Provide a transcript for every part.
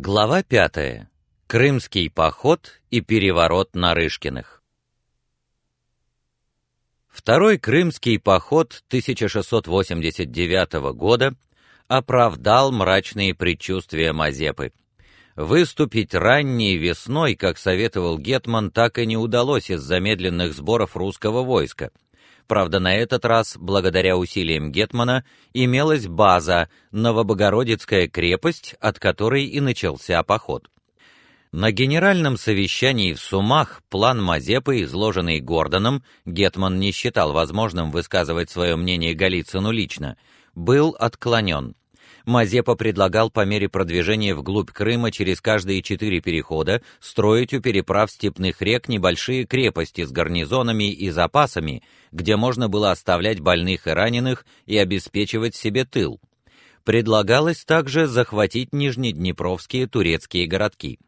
Глава пятая. Крымский поход и переворот Нарышкиных. Второй Крымский поход 1689 года оправдал мрачные предчувствия Мазепы. Выступить ранней весной, как советовал гетман, так и не удалось из-за медленных сборов русского войска. Правда, на этот раз, благодаря усилиям гетмана, имелась база Новобогородицкая крепость, от которой и начался поход. На генеральном совещании в Сумах план Мазепы, изложенный Гордоном, гетман не считал возможным высказывать свое мнение Голицыну лично, был отклонен. Мазепа предлагал по мере продвижения вглубь Крыма через каждые четыре перехода строить у переправ степных рек небольшие крепости с гарнизонами и запасами, где можно было оставлять больных и раненых и обеспечивать себе тыл. Предлагалось также захватить нижнеднепровские турецкие городки.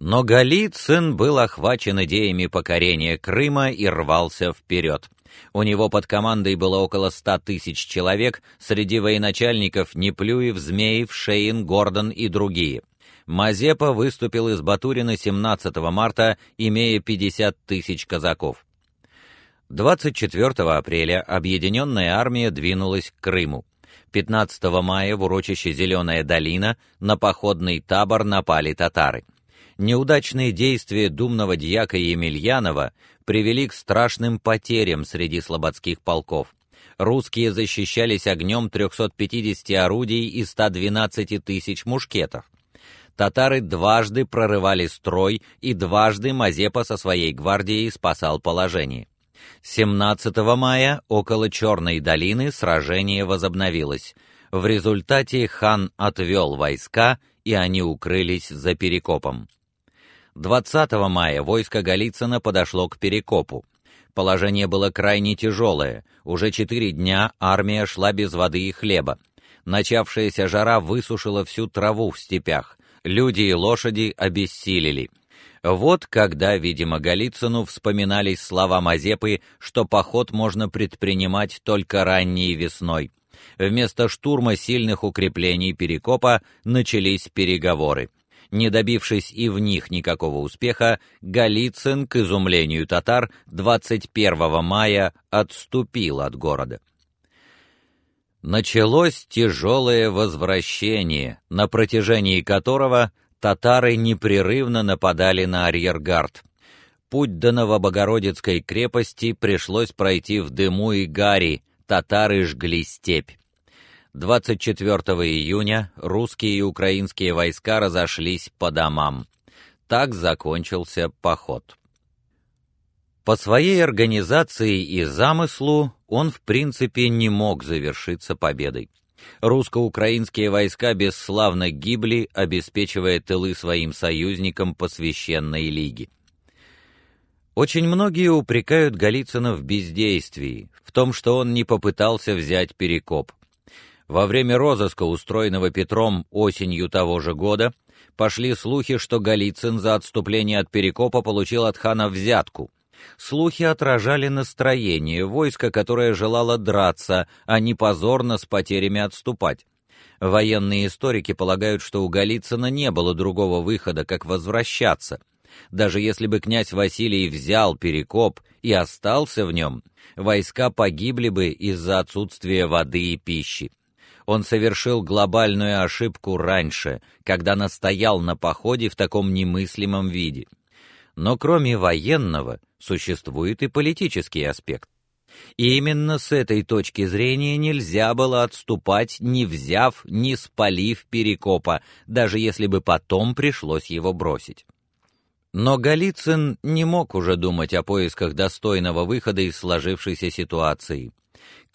Но Голицын был охвачен идеями покорения Крыма и рвался вперед. У него под командой было около ста тысяч человек, среди военачальников Неплюев, Змеев, Шейн, Гордон и другие. Мазепа выступил из Батурина 17 марта, имея 50 тысяч казаков. 24 апреля объединенная армия двинулась к Крыму. 15 мая в урочище Зеленая долина на походный табор напали татары неудачные действия думного дьяка Емельянова привели к страшным потерям среди слободских полков. Русские защищались огнем 350 орудий и 112 тысяч мушкетов. Татары дважды прорывали строй, и дважды Мазепа со своей гвардией спасал положение. 17 мая около Черной долины сражение возобновилось. В результате хан отвел войска, и они укрылись за Перекопом. 20 мая войско Голицына подошло к Перекопу. Положение было крайне тяжелое. Уже четыре дня армия шла без воды и хлеба. Начавшаяся жара высушила всю траву в степях. Люди и лошади обессилели. Вот когда, видимо, Голицыну вспоминались слова Мазепы, что поход можно предпринимать только ранней весной. Вместо штурма сильных укреплений Перекопа начались переговоры не добившись и в них никакого успеха, Голицын, к изумлению татар, 21 мая отступил от города. Началось тяжелое возвращение, на протяжении которого татары непрерывно нападали на арьергард. Путь до Новобогородицкой крепости пришлось пройти в дыму и гари, татары жгли степь. 24 июня русские и украинские войска разошлись по домам. Так закончился поход. По своей организации и замыслу он в принципе не мог завершиться победой. Русско-украинские войска бесславно гибли, обеспечивая тылы своим союзникам по священной лиге. Очень многие упрекают Голицына в бездействии, в том, что он не попытался взять Перекоп. Во время розыска, устроенного Петром осенью того же года, пошли слухи, что Голицын за отступление от Перекопа получил от хана взятку. Слухи отражали настроение войска, которое желало драться, а не позорно с потерями отступать. Военные историки полагают, что у Голицына не было другого выхода, как возвращаться. Даже если бы князь Василий взял Перекоп и остался в нем, войска погибли бы из-за отсутствия воды и пищи он совершил глобальную ошибку раньше, когда настоял на походе в таком немыслимом виде. Но кроме военного существует и политический аспект. И именно с этой точки зрения нельзя было отступать, не взяв, не спалив Перекопа, даже если бы потом пришлось его бросить. Но Голицын не мог уже думать о поисках достойного выхода из сложившейся ситуации.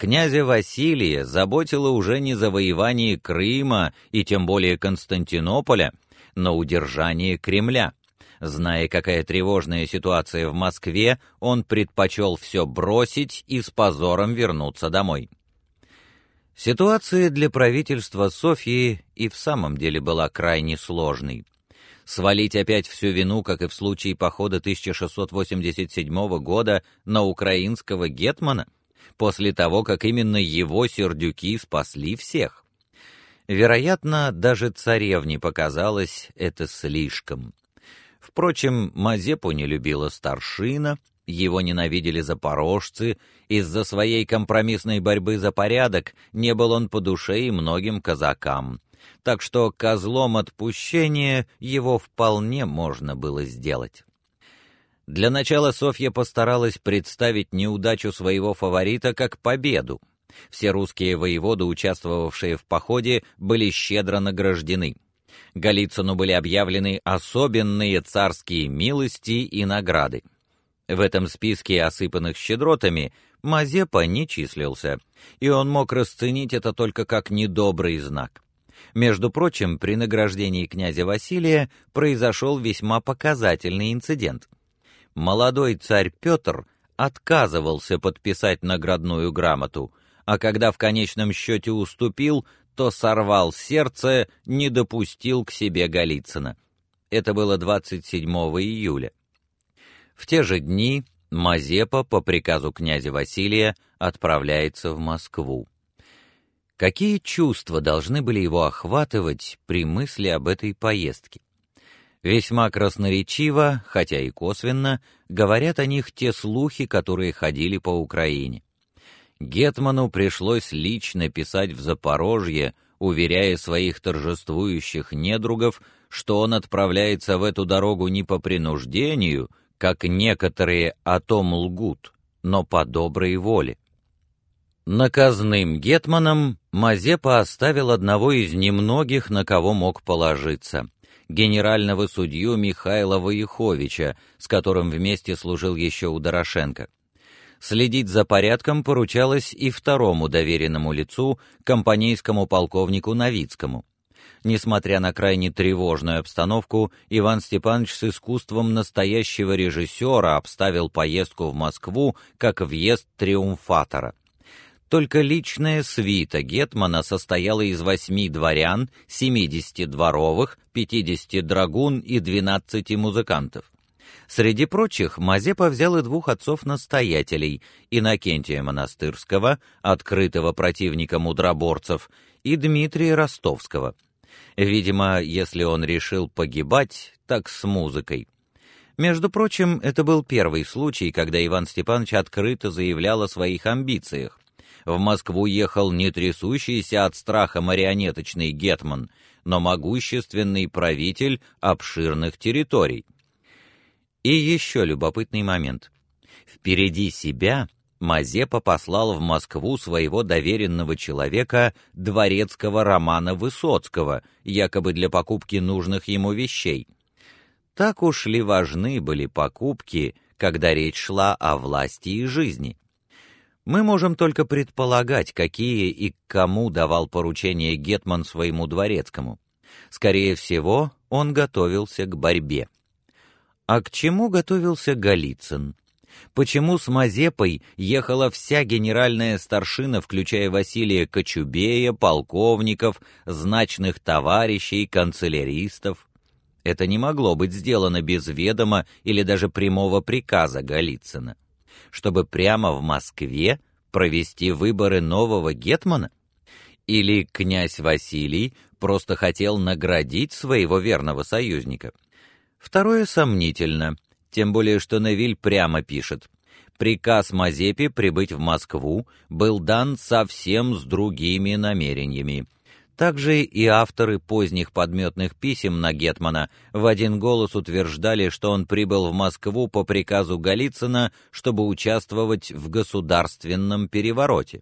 Князя Василия заботило уже не завоевание Крыма и тем более Константинополя, но удержание Кремля. Зная, какая тревожная ситуация в Москве, он предпочел все бросить и с позором вернуться домой. Ситуация для правительства Софии и в самом деле была крайне сложной. Свалить опять всю вину, как и в случае похода 1687 года, на украинского гетмана — после того, как именно его сердюки спасли всех. Вероятно, даже царевне показалось это слишком. Впрочем, Мазепу не любила старшина, его ненавидели запорожцы, из-за своей компромиссной борьбы за порядок не был он по душе и многим казакам. Так что козлом отпущения его вполне можно было сделать. Для начала Софья постаралась представить неудачу своего фаворита как победу. Все русские воеводы, участвовавшие в походе, были щедро награждены. Голицыну были объявлены особенные царские милости и награды. В этом списке осыпанных щедротами Мазепа не числился, и он мог расценить это только как недобрый знак. Между прочим, при награждении князя Василия произошел весьма показательный инцидент. Молодой царь Петр отказывался подписать наградную грамоту, а когда в конечном счете уступил, то сорвал сердце, не допустил к себе Голицына. Это было 27 июля. В те же дни Мазепа по приказу князя Василия отправляется в Москву. Какие чувства должны были его охватывать при мысли об этой поездке? Весьма красноречиво, хотя и косвенно, говорят о них те слухи, которые ходили по Украине. Гетману пришлось лично писать в Запорожье, уверяя своих торжествующих недругов, что он отправляется в эту дорогу не по принуждению, как некоторые о том лгут, но по доброй воле. Наказным гетманом Мазепа оставил одного из немногих, на кого мог положиться генерального судью Михаила Воиховича, с которым вместе служил еще у Дорошенко. Следить за порядком поручалось и второму доверенному лицу, компанейскому полковнику Новицкому. Несмотря на крайне тревожную обстановку, Иван Степанович с искусством настоящего режиссера обставил поездку в Москву как въезд триумфатора. Только личная свита гетмана состояла из восьми дворян, семидесяти дворовых, пятидесяти драгун и двенадцати музыкантов. Среди прочих Мазепа взял и двух отцов-настоятелей, Иннокентия Монастырского, открытого противника мудроборцев, и Дмитрия Ростовского. Видимо, если он решил погибать, так с музыкой. Между прочим, это был первый случай, когда Иван Степанович открыто заявлял о своих амбициях. В Москву ехал не трясущийся от страха марионеточный гетман, но могущественный правитель обширных территорий. И еще любопытный момент. Впереди себя Мазепа послал в Москву своего доверенного человека, дворецкого Романа Высоцкого, якобы для покупки нужных ему вещей. Так уж ли важны были покупки, когда речь шла о власти и жизни? Мы можем только предполагать, какие и кому давал поручения гетман своему дворецкому. Скорее всего, он готовился к борьбе. А к чему готовился Голицын? Почему с Мазепой ехала вся генеральная старшина, включая Василия Кочубея, полковников, значных товарищей, канцеляристов? Это не могло быть сделано без ведома или даже прямого приказа Голицына, чтобы прямо в Москве провести выборы нового гетмана? Или князь Василий просто хотел наградить своего верного союзника? Второе сомнительно, тем более что Невиль прямо пишет: приказ Мазепе прибыть в Москву был дан совсем с другими намерениями. Также и авторы поздних подметных писем на гетмана в один голос утверждали, что он прибыл в Москву по приказу Голицына, чтобы участвовать в государственном перевороте.